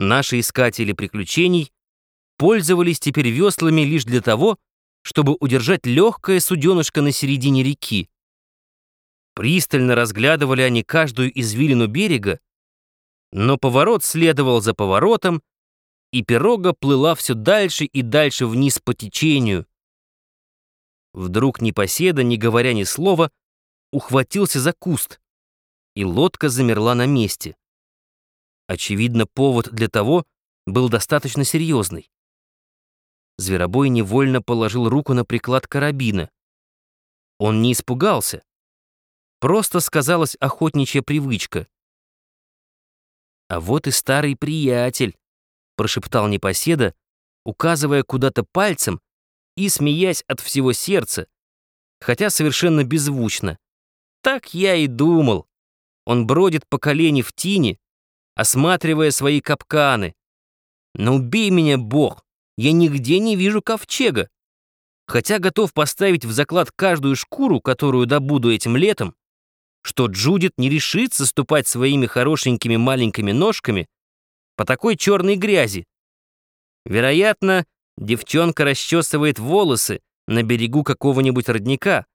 Наши искатели приключений пользовались теперь веслами лишь для того, чтобы удержать легкое суденышко на середине реки. Пристально разглядывали они каждую извилину берега, но поворот следовал за поворотом, и пирога плыла все дальше и дальше вниз по течению. Вдруг непоседа, не говоря ни слова, ухватился за куст, и лодка замерла на месте. Очевидно, повод для того был достаточно серьезный. Зверобой невольно положил руку на приклад карабина. Он не испугался. Просто сказалась охотничья привычка. «А вот и старый приятель», — прошептал непоседа, указывая куда-то пальцем и смеясь от всего сердца, хотя совершенно беззвучно. «Так я и думал. Он бродит по колени в тине, осматривая свои капканы. Но убей меня, Бог, я нигде не вижу ковчега. Хотя готов поставить в заклад каждую шкуру, которую добуду этим летом, что Джудит не решится ступать своими хорошенькими маленькими ножками по такой черной грязи. Вероятно, девчонка расчесывает волосы на берегу какого-нибудь родника,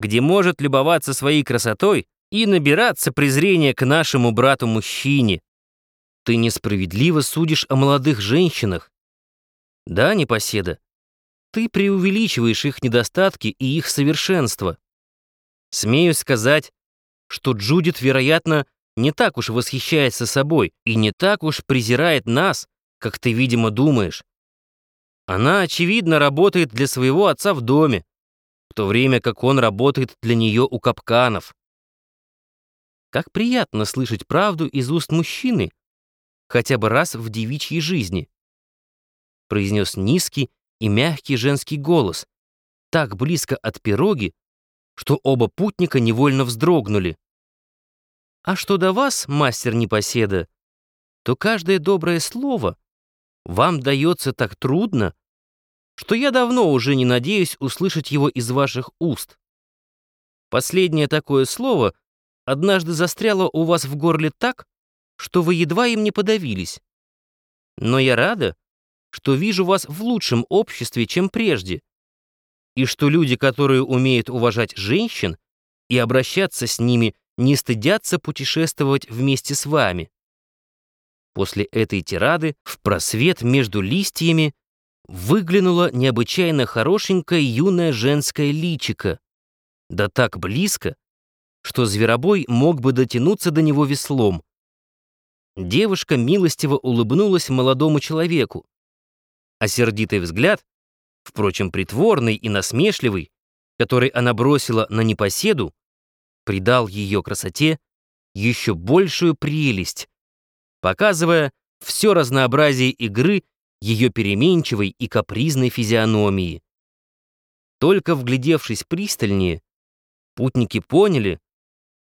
где может любоваться своей красотой и набираться презрения к нашему брату-мужчине. Ты несправедливо судишь о молодых женщинах. Да, непоседа? Ты преувеличиваешь их недостатки и их совершенство. Смею сказать, что Джудит, вероятно, не так уж восхищается собой и не так уж презирает нас, как ты, видимо, думаешь. Она, очевидно, работает для своего отца в доме, в то время как он работает для нее у капканов. Как приятно слышать правду из уст мужчины, хотя бы раз в девичьей жизни», произнес низкий и мягкий женский голос, так близко от пироги, что оба путника невольно вздрогнули. «А что до вас, мастер непоседа, то каждое доброе слово вам дается так трудно, что я давно уже не надеюсь услышать его из ваших уст. Последнее такое слово однажды застряло у вас в горле так, что вы едва им не подавились. Но я рада, что вижу вас в лучшем обществе, чем прежде, и что люди, которые умеют уважать женщин и обращаться с ними, не стыдятся путешествовать вместе с вами. После этой тирады в просвет между листьями выглянула необычайно хорошенькая юная женская личика, да так близко, что зверобой мог бы дотянуться до него веслом. Девушка милостиво улыбнулась молодому человеку, а сердитый взгляд, впрочем, притворный и насмешливый, который она бросила на непоседу, придал ее красоте еще большую прелесть, показывая все разнообразие игры ее переменчивой и капризной физиономии. Только вглядевшись пристальнее, путники поняли,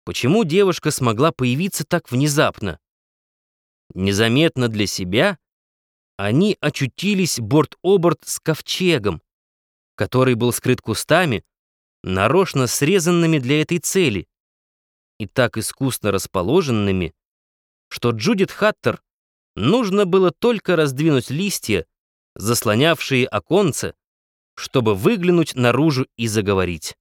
почему девушка смогла появиться так внезапно. Незаметно для себя они очутились борт-оборт с ковчегом, который был скрыт кустами, нарочно срезанными для этой цели и так искусно расположенными, что Джудит Хаттер нужно было только раздвинуть листья, заслонявшие оконце, чтобы выглянуть наружу и заговорить.